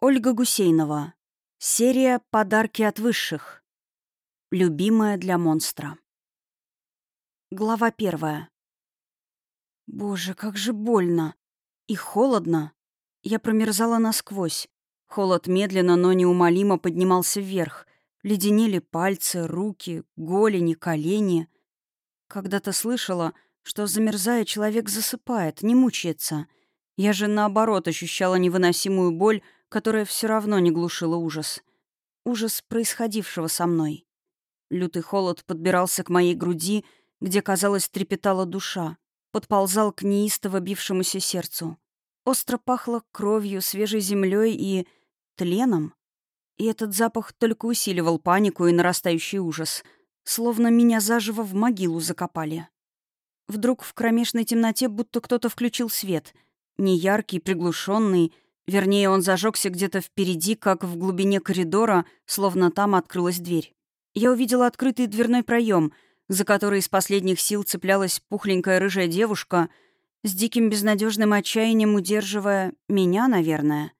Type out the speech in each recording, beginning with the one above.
Ольга Гусейнова. Серия «Подарки от высших». Любимая для монстра. Глава первая. Боже, как же больно. И холодно. Я промерзала насквозь. Холод медленно, но неумолимо поднимался вверх. Леденели пальцы, руки, голени, колени. Когда-то слышала, что, замерзая, человек засыпает, не мучается. Я же, наоборот, ощущала невыносимую боль, которая все равно не глушила ужас. Ужас происходившего со мной. Лютый холод подбирался к моей груди, где, казалось, трепетала душа, подползал к неистово бившемуся сердцу. Остро пахло кровью, свежей землей и тленом. И этот запах только усиливал панику и нарастающий ужас, словно меня заживо в могилу закопали. Вдруг в кромешной темноте будто кто-то включил свет, неяркий, приглушенный, Вернее, он зажегся где-то впереди, как в глубине коридора, словно там открылась дверь. Я увидела открытый дверной проем, за который из последних сил цеплялась пухленькая рыжая девушка, с диким безнадежным отчаянием удерживая меня, наверное.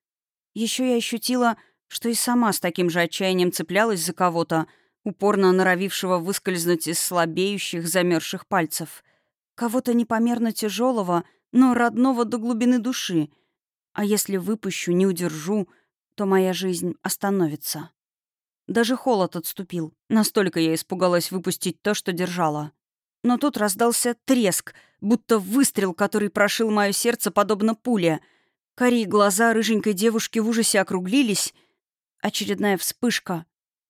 Еще я ощутила, что и сама с таким же отчаянием цеплялась за кого-то, упорно норовившего выскользнуть из слабеющих, замерзших пальцев. Кого-то непомерно тяжелого, но родного до глубины души — а если выпущу, не удержу, то моя жизнь остановится. Даже холод отступил. Настолько я испугалась выпустить то, что держала. Но тут раздался треск, будто выстрел, который прошил мое сердце, подобно пуле. Кори глаза рыженькой девушки в ужасе округлились. Очередная вспышка.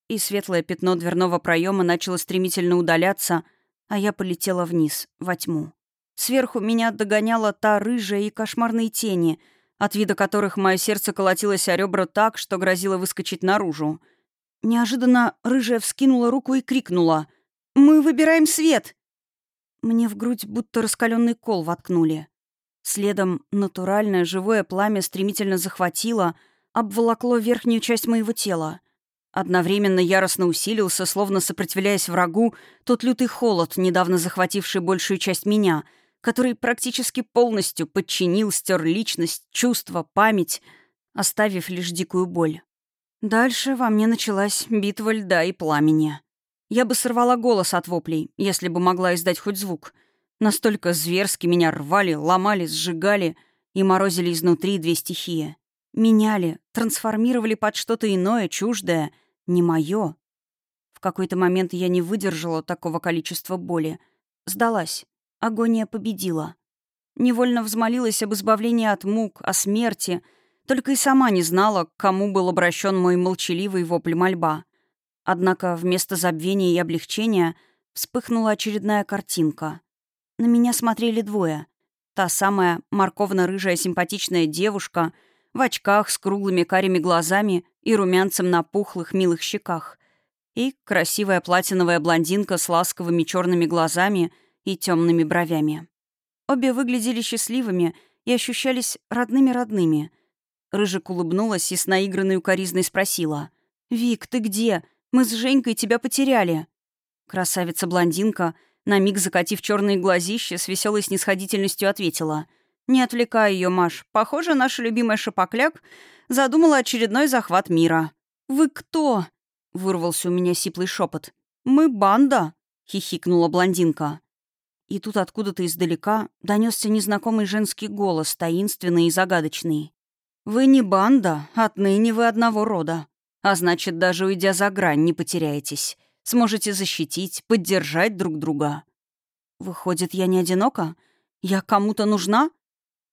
И светлое пятно дверного проема начало стремительно удаляться, а я полетела вниз, во тьму. Сверху меня догоняла та рыжая и кошмарные тени — от вида которых мое сердце колотилось о ребра так, что грозило выскочить наружу. Неожиданно рыжая вскинула руку и крикнула «Мы выбираем свет!» Мне в грудь будто раскаленный кол воткнули. Следом натуральное живое пламя стремительно захватило, обволокло верхнюю часть моего тела. Одновременно яростно усилился, словно сопротивляясь врагу, тот лютый холод, недавно захвативший большую часть меня — который практически полностью подчинил, стер личность, чувства, память, оставив лишь дикую боль. Дальше во мне началась битва льда и пламени. Я бы сорвала голос от воплей, если бы могла издать хоть звук. Настолько зверски меня рвали, ломали, сжигали и морозили изнутри две стихии. Меняли, трансформировали под что-то иное, чуждое, не мое. В какой-то момент я не выдержала такого количества боли. Сдалась. Агония победила. Невольно взмолилась об избавлении от мук, о смерти, только и сама не знала, к кому был обращен мой молчаливый вопль мольба. Однако вместо забвения и облегчения вспыхнула очередная картинка. На меня смотрели двое. Та самая морковно-рыжая симпатичная девушка в очках с круглыми карими глазами и румянцем на пухлых милых щеках. И красивая платиновая блондинка с ласковыми черными глазами — и темными бровями. Обе выглядели счастливыми и ощущались родными-родными. Рыжик улыбнулась и с наигранной укоризной спросила. «Вик, ты где? Мы с Женькой тебя потеряли». Красавица-блондинка, на миг закатив черные глазища, с веселой снисходительностью ответила. «Не отвлекай ее, Маш. Похоже, наша любимая Шапокляк задумала очередной захват мира». «Вы кто?» — вырвался у меня сиплый шепот. «Мы банда», — хихикнула блондинка. И тут откуда-то издалека донесся незнакомый женский голос, таинственный и загадочный. «Вы не банда, отныне вы одного рода. А значит, даже уйдя за грань, не потеряетесь. Сможете защитить, поддержать друг друга». «Выходит, я не одинока? Я кому-то нужна?»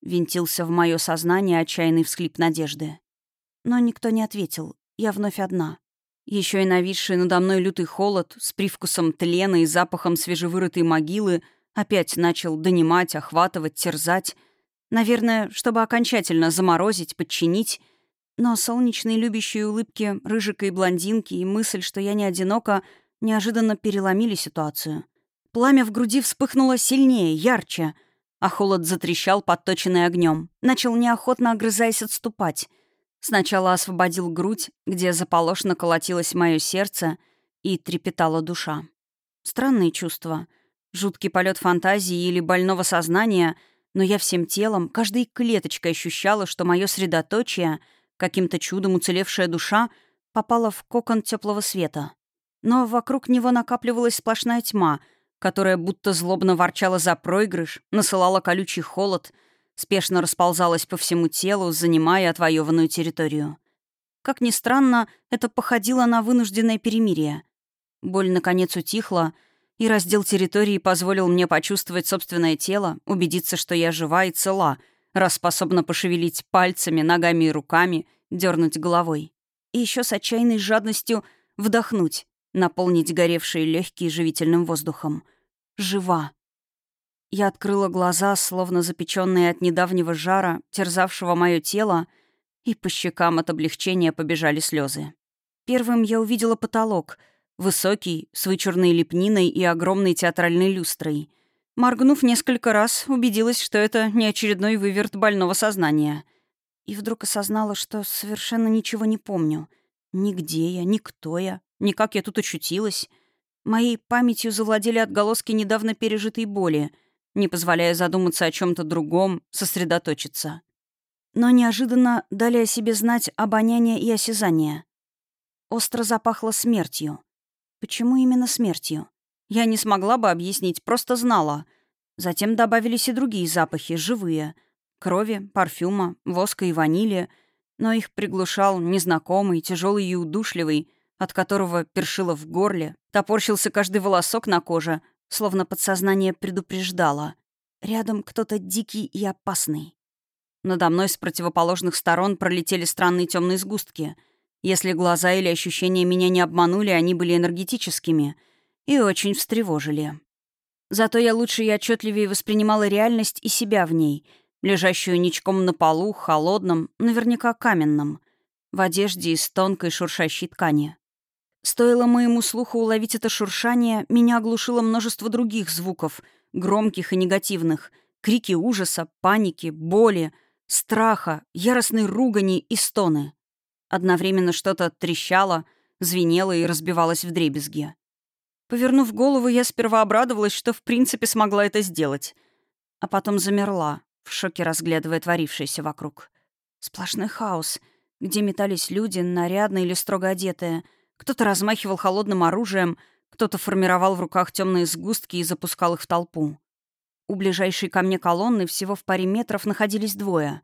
Винтился в мое сознание отчаянный всхлип надежды. Но никто не ответил. Я вновь одна. Еще и нависший надо мной лютый холод с привкусом тлена и запахом свежевырытой могилы — Опять начал донимать, охватывать, терзать. Наверное, чтобы окончательно заморозить, подчинить. Но солнечные любящие улыбки рыжика и блондинки и мысль, что я не одинока, неожиданно переломили ситуацию. Пламя в груди вспыхнуло сильнее, ярче, а холод затрещал, подточенный огнем. Начал неохотно, огрызаясь, отступать. Сначала освободил грудь, где заполошно колотилось мое сердце и трепетала душа. Странные чувства — Жуткий полет фантазии или больного сознания, но я всем телом, каждой клеточкой ощущала, что мое средоточие Каким-то чудом уцелевшая душа попала в кокон теплого света. Но вокруг него накапливалась сплошная тьма, которая будто злобно ворчала за проигрыш, насылала колючий холод, спешно расползалась по всему телу, занимая отвоеванную территорию. Как ни странно, это походило на вынужденное перемирие. Боль, наконец, утихла, и раздел территории позволил мне почувствовать собственное тело, убедиться, что я жива и цела, раз способна пошевелить пальцами, ногами и руками, дернуть головой. И еще с отчаянной жадностью вдохнуть, наполнить горевшие легкие живительным воздухом. Жива. Я открыла глаза, словно запеченные от недавнего жара, терзавшего мое тело, и по щекам от облегчения побежали слезы. Первым я увидела потолок, высокий, с вычурной лепниной и огромной театральной люстрой. Моргнув несколько раз, убедилась, что это не очередной выверт больного сознания. И вдруг осознала, что совершенно ничего не помню. Нигде я, ни кто я, ни как я тут очутилась. Моей памятью завладели отголоски недавно пережитой боли, не позволяя задуматься о чем то другом, сосредоточиться но неожиданно дали о себе знать обоняние и осязание. Остро запахло смертью. Почему именно смертью? Я не смогла бы объяснить, просто знала. Затем добавились и другие запахи, живые. Крови, парфюма, воска и ванили. Но их приглушал незнакомый, тяжелый и удушливый, от которого першило в горле, топорщился каждый волосок на коже, словно подсознание предупреждало. Рядом кто-то дикий и опасный. Надо мной с противоположных сторон пролетели странные темные сгустки. Если глаза или ощущения меня не обманули, они были энергетическими и очень встревожили. Зато я лучше и отчетливее воспринимала реальность и себя в ней, лежащую ничком на полу, холодном, наверняка каменном, в одежде из тонкой шуршащей ткани. Стоило моему слуху уловить это шуршание, меня оглушило множество других звуков, громких и негативных, крики ужаса, паники, боли — страха, яростной ругани и стоны. Одновременно что-то трещало, звенело и разбивалось в дребезги. Повернув голову, я сперва обрадовалась, что в принципе смогла это сделать. А потом замерла, в шоке разглядывая творившееся вокруг. Сплошной хаос, где метались люди, нарядные или строго одетые. Кто-то размахивал холодным оружием, кто-то формировал в руках темные сгустки и запускал их в толпу. У ближайшей ко мне колонны всего в паре метров находились двое.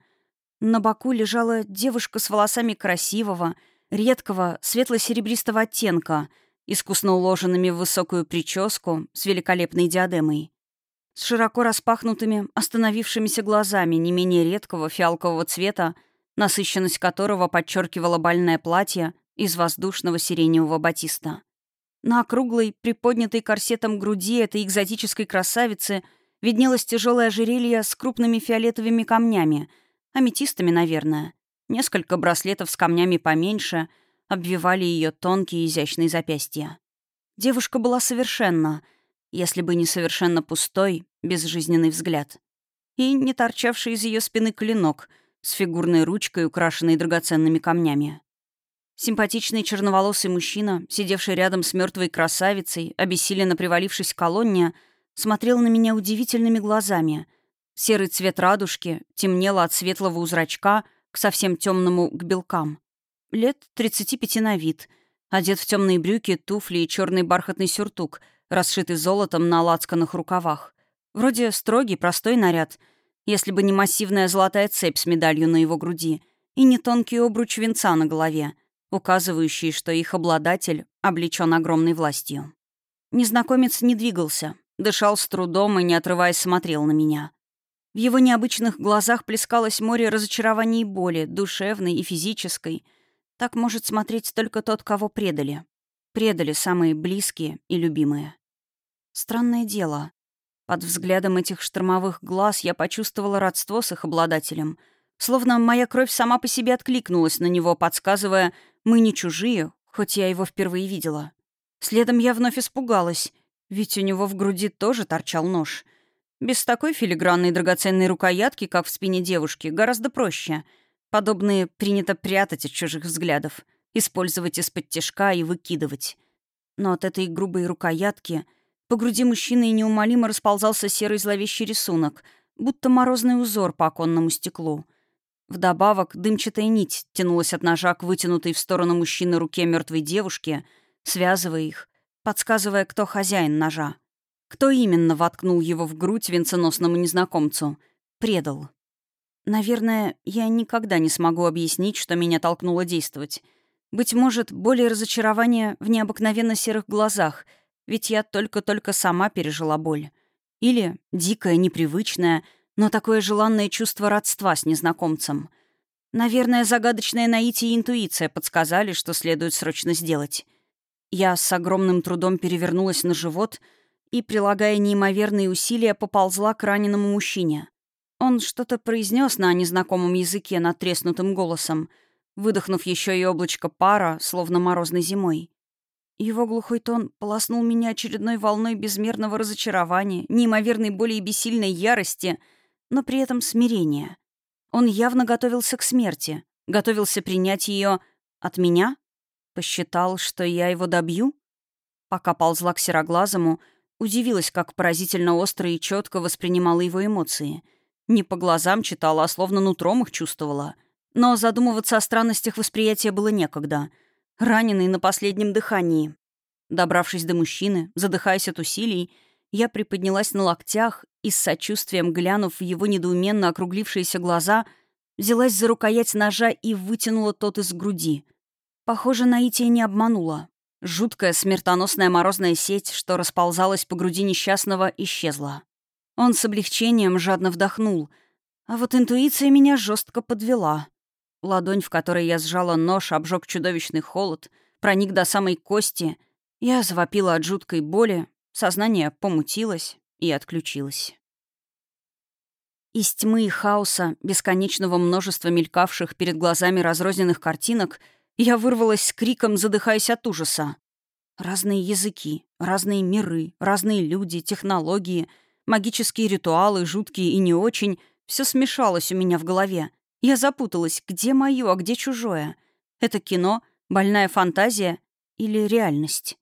На боку лежала девушка с волосами красивого, редкого, светло-серебристого оттенка, искусно уложенными в высокую прическу с великолепной диадемой. С широко распахнутыми, остановившимися глазами не менее редкого фиалкового цвета, насыщенность которого подчеркивала бальное платье из воздушного сиреневого батиста. На округлой, приподнятой корсетом груди этой экзотической красавицы — виднелось тяжелое ожерелье с крупными фиолетовыми камнями, аметистами, наверное. Несколько браслетов с камнями поменьше обвивали ее тонкие изящные запястья. Девушка была совершенна, если бы не совершенно пустой, безжизненный взгляд. И не торчавший из ее спины клинок с фигурной ручкой, украшенной драгоценными камнями. Симпатичный черноволосый мужчина, сидевший рядом с мертвой красавицей, обессиленно привалившись к колонне, — смотрел на меня удивительными глазами. Серый цвет радужки темнел от светлого у зрачка к совсем темному к белкам. Лет 35 на вид. Одет в темные брюки, туфли и черный бархатный сюртук, расшитый золотом на лацканных рукавах. Вроде строгий, простой наряд, если бы не массивная золотая цепь с медалью на его груди и не тонкий обруч венца на голове, указывающий, что их обладатель облечен огромной властью. Незнакомец не двигался, Дышал с трудом и, не отрываясь, смотрел на меня. В его необычных глазах плескалось море разочарований и боли, душевной и физической. Так может смотреть только тот, кого предали. Предали самые близкие и любимые. Странное дело. Под взглядом этих штормовых глаз я почувствовала родство с их обладателем. Словно моя кровь сама по себе откликнулась на него, подсказывая «мы не чужие», хоть я его впервые видела. Следом я вновь испугалась. Ведь у него в груди тоже торчал нож. Без такой филигранной драгоценной рукоятки, как в спине девушки, гораздо проще. Подобные принято прятать от чужих взглядов, использовать из-под тяжка и выкидывать. Но от этой грубой рукоятки по груди мужчины неумолимо расползался серый зловещий рисунок, будто морозный узор по оконному стеклу. Вдобавок, дымчатая нить тянулась от ножа к вытянутой в сторону мужчины руке мертвой девушки, связывая их, подсказывая, кто хозяин ножа. Кто именно воткнул его в грудь венценосному незнакомцу? Предал. Наверное, я никогда не смогу объяснить, что меня толкнуло действовать. Быть может, более разочарование в необыкновенно серых глазах, ведь я только-только сама пережила боль. Или дикое, непривычное, но такое желанное чувство родства с незнакомцем. Наверное, загадочная наитие и интуиция подсказали, что следует срочно сделать. Я с огромным трудом перевернулась на живот — и, прилагая неимоверные усилия, поползла к раненому мужчине. Он что-то произнес на незнакомом языке надтреснутым голосом, выдохнув еще и облачко пара, словно морозной зимой. Его глухой тон полоснул меня очередной волной безмерного разочарования, неимоверной боли и бессильной ярости, но при этом смирения. Он явно готовился к смерти, готовился принять ее от меня? Посчитал, что я его добью? Пока ползла к сероглазому, Удивилась, как поразительно остро и четко воспринимала его эмоции. Не по глазам читала, а словно нутром их чувствовала. Но задумываться о странностях восприятия было некогда. Раненый на последнем дыхании. Добравшись до мужчины, задыхаясь от усилий, я приподнялась на локтях и с сочувствием, глянув в его недоуменно округлившиеся глаза, взялась за рукоять ножа и вытянула тот из груди. Похоже, Наития не обманула. Жуткая смертоносная морозная сеть, что расползалась по груди несчастного, исчезла. Он с облегчением жадно вдохнул, а вот интуиция меня жестко подвела. Ладонь, в которой я сжала нож, обжег чудовищный холод, проник до самой кости. Я завопила от жуткой боли, сознание помутилось и отключилось. Из тьмы и хаоса, бесконечного множества мелькавших перед глазами разрозненных картинок — я вырвалась с криком, задыхаясь от ужаса. Разные языки, разные миры, разные люди, технологии, магические ритуалы, жуткие и не очень — все смешалось у меня в голове. Я запуталась, где мое, а где чужое. Это кино, больная фантазия или реальность?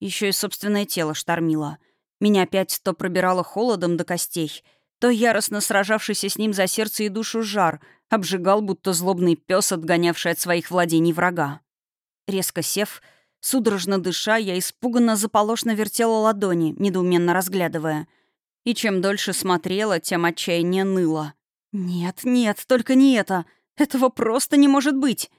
Еще и собственное тело штормило. Меня опять то пробирало холодом до костей, то яростно сражавшийся с ним за сердце и душу жар — обжигал, будто злобный пес, отгонявший от своих владений врага. Резко сев, судорожно дыша, я испуганно заполошно вертела ладони, недоуменно разглядывая. И чем дольше смотрела, тем отчаяние ныло. «Нет, нет, только не это! Этого просто не может быть!»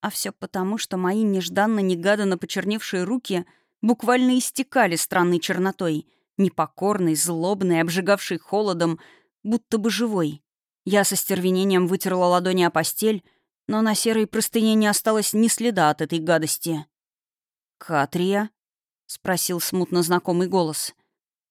А все потому, что мои нежданно-негаданно почерневшие руки буквально истекали странной чернотой, непокорной, злобной, обжигавшей холодом, будто бы живой. Я со стервенением вытерла ладони о постель, но на серой простыне не осталось ни следа от этой гадости. «Катрия?» — спросил смутно знакомый голос.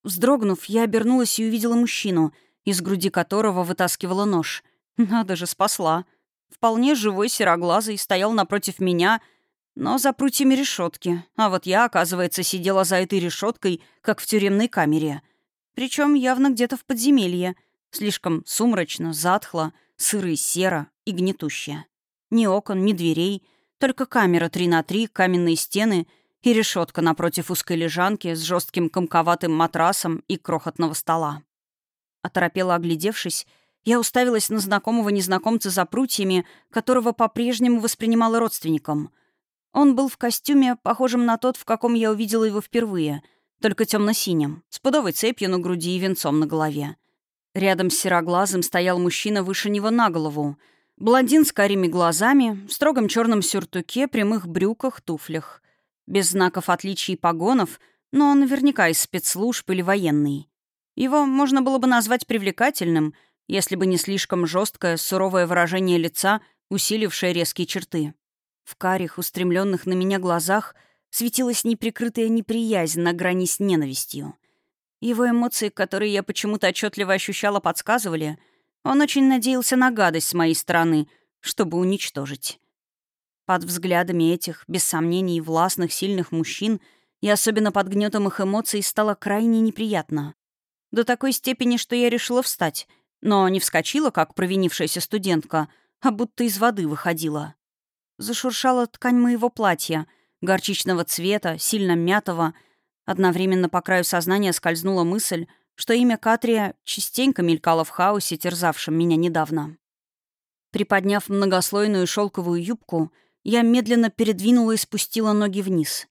Вздрогнув, я обернулась и увидела мужчину, из груди которого вытаскивала нож. Надо же, спасла. Вполне живой сероглазый стоял напротив меня, но за прутьями решетки. А вот я, оказывается, сидела за этой решеткой, как в тюремной камере. Причем явно где-то в подземелье — Слишком сумрачно, затхло, сыро и серо и гнетуще. Ни окон, ни дверей, только камера 3 на 3, каменные стены и решетка напротив узкой лежанки с жестким комковатым матрасом и крохотного стола. Оторопела оглядевшись, я уставилась на знакомого незнакомца за прутьями, которого по-прежнему воспринимала родственником. Он был в костюме, похожем на тот, в каком я увидела его впервые, только темно-синим, с пудовой цепью на груди и венцом на голове. Рядом с сероглазым стоял мужчина выше него на голову. Блондин с карими глазами, в строгом черном сюртуке, прямых брюках, туфлях. Без знаков отличий и погонов, но он наверняка из спецслужб или военный. Его можно было бы назвать привлекательным, если бы не слишком жесткое, суровое выражение лица, усилившее резкие черты. В карих, устремленных на меня глазах, светилась неприкрытая неприязнь на грани с ненавистью. Его эмоции, которые я почему-то отчетливо ощущала, подсказывали. Он очень надеялся на гадость с моей стороны, чтобы уничтожить. Под взглядами этих, без сомнений, властных, сильных мужчин и особенно под гнетом их эмоций стало крайне неприятно. До такой степени, что я решила встать, но не вскочила, как провинившаяся студентка, а будто из воды выходила. Зашуршала ткань моего платья, горчичного цвета, сильно мятого — Одновременно по краю сознания скользнула мысль, что имя Катрия частенько мелькало в хаосе, терзавшем меня недавно. Приподняв многослойную шелковую юбку, я медленно передвинула и спустила ноги вниз.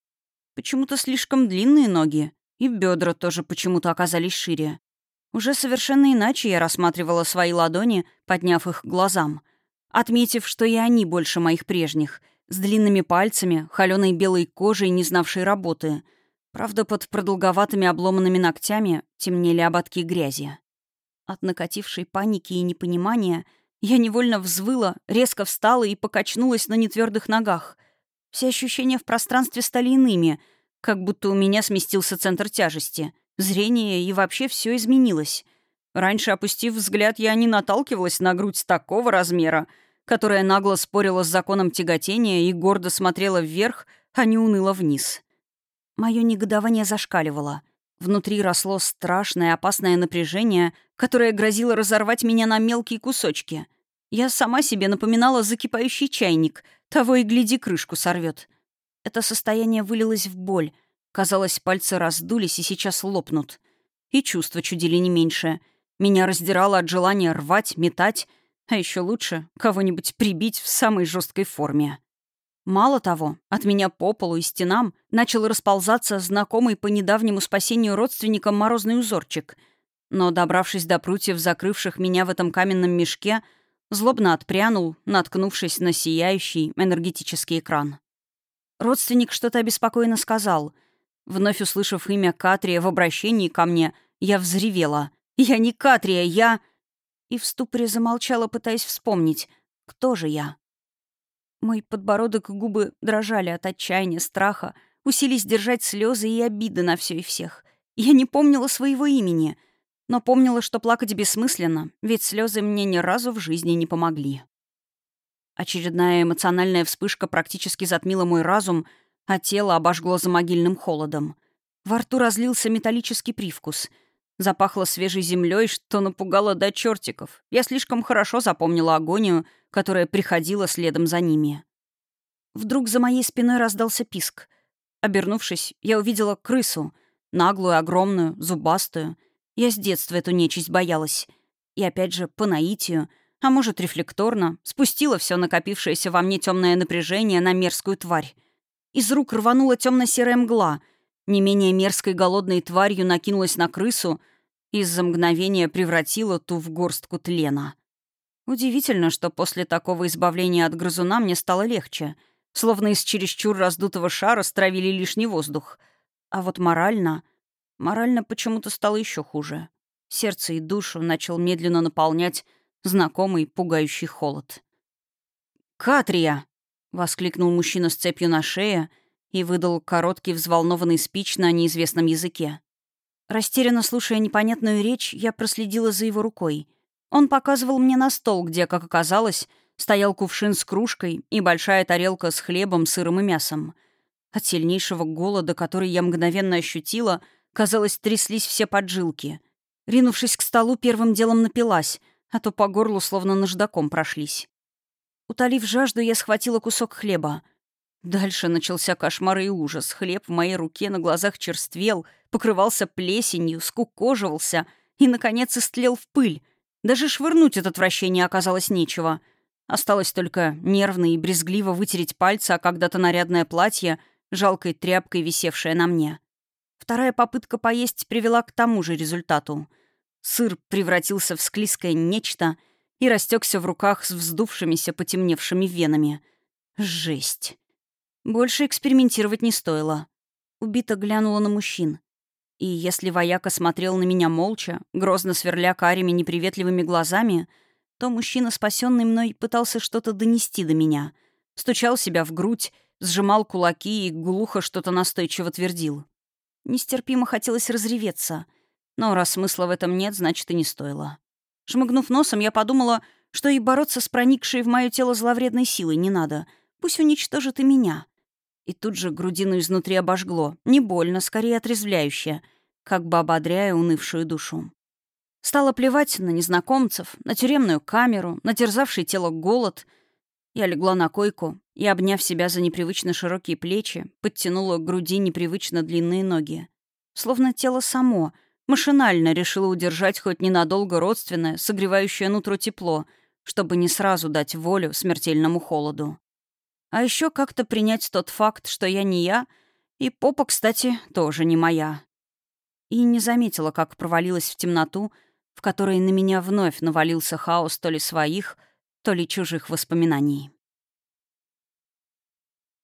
Почему-то слишком длинные ноги, и бедра тоже почему-то оказались шире. Уже совершенно иначе я рассматривала свои ладони, подняв их к глазам, отметив, что и они больше моих прежних, с длинными пальцами, холеной белой кожей, не знавшей работы. Правда, под продолговатыми обломанными ногтями темнели ободки грязи. От накатившей паники и непонимания я невольно взвыла, резко встала и покачнулась на нетвердых ногах. Все ощущения в пространстве стали иными, как будто у меня сместился центр тяжести — Зрение и вообще все изменилось. Раньше, опустив взгляд, я не наталкивалась на грудь такого размера, которая нагло спорила с законом тяготения и гордо смотрела вверх, а не уныла вниз. Мое негодование зашкаливало. Внутри росло страшное опасное напряжение, которое грозило разорвать меня на мелкие кусочки. Я сама себе напоминала закипающий чайник, того и гляди, крышку сорвет. Это состояние вылилось в боль — Казалось, пальцы раздулись и сейчас лопнут. И чувства чудили не меньше. Меня раздирало от желания рвать, метать, а еще лучше кого-нибудь прибить в самой жесткой форме. Мало того, от меня по полу и стенам начал расползаться знакомый по недавнему спасению родственникам морозный узорчик. Но, добравшись до прутьев, закрывших меня в этом каменном мешке, злобно отпрянул, наткнувшись на сияющий энергетический экран. Родственник что-то обеспокоенно сказал — Вновь услышав имя Катрия в обращении ко мне, я взревела. «Я не Катрия, я...» И в ступоре замолчала, пытаясь вспомнить, кто же я. Мой подбородок и губы дрожали от отчаяния, страха, усились держать слезы и обиды на все и всех. Я не помнила своего имени, но помнила, что плакать бессмысленно, ведь слезы мне ни разу в жизни не помогли. Очередная эмоциональная вспышка практически затмила мой разум — а тело обожгло за могильным холодом. Во рту разлился металлический привкус. Запахло свежей землей, что напугало до чертиков. Я слишком хорошо запомнила агонию, которая приходила следом за ними. Вдруг за моей спиной раздался писк. Обернувшись, я увидела крысу. Наглую, огромную, зубастую. Я с детства эту нечисть боялась. И опять же, по наитию, а может, рефлекторно, спустила все накопившееся во мне темное напряжение на мерзкую тварь. Из рук рванула темно-серая мгла. Не менее мерзкой голодной тварью накинулась на крысу и за мгновение превратила ту в горстку тлена. Удивительно, что после такого избавления от грызуна мне стало легче. Словно из чересчур раздутого шара стравили лишний воздух. А вот морально... Морально почему-то стало еще хуже. Сердце и душу начал медленно наполнять знакомый пугающий холод. «Катрия!» Воскликнул мужчина с цепью на шее и выдал короткий взволнованный спич на неизвестном языке. Растерянно слушая непонятную речь, я проследила за его рукой. Он показывал мне на стол, где, как оказалось, стоял кувшин с кружкой и большая тарелка с хлебом, сыром и мясом. От сильнейшего голода, который я мгновенно ощутила, казалось, тряслись все поджилки. Ринувшись к столу, первым делом напилась, а то по горлу словно наждаком прошлись. Утолив жажду, я схватила кусок хлеба. Дальше начался кошмар и ужас. Хлеб в моей руке на глазах черствел, покрывался плесенью, скукоживался и, наконец, истлел в пыль. Даже швырнуть от отвращения оказалось нечего. Осталось только нервно и брезгливо вытереть пальцы, а когда-то нарядное платье, жалкой тряпкой, висевшее на мне. Вторая попытка поесть привела к тому же результату. Сыр превратился в склизкое нечто — и растекся в руках с вздувшимися потемневшими венами. Жесть. Больше экспериментировать не стоило. Убито глянула на мужчин. И если вояка смотрел на меня молча, грозно сверля карими неприветливыми глазами, то мужчина, спасенный мной, пытался что-то донести до меня. Стучал себя в грудь, сжимал кулаки и глухо что-то настойчиво твердил. Нестерпимо хотелось разреветься. Но раз смысла в этом нет, значит, и не стоило. Шмыгнув носом, я подумала, что и бороться с проникшей в мое тело зловредной силой не надо. Пусть уничтожит и меня. И тут же грудину изнутри обожгло. Не больно, скорее отрезвляюще, как бы ободряя унывшую душу. Стало плевать на незнакомцев, на тюремную камеру, на терзавший тело голод. Я легла на койку и, обняв себя за непривычно широкие плечи, подтянула к груди непривычно длинные ноги. Словно тело само — Машинально решила удержать хоть ненадолго родственное, согревающее нутро тепло, чтобы не сразу дать волю смертельному холоду. А еще как-то принять тот факт, что я не я, и попа, кстати, тоже не моя. И не заметила, как провалилась в темноту, в которой на меня вновь навалился хаос то ли своих, то ли чужих воспоминаний.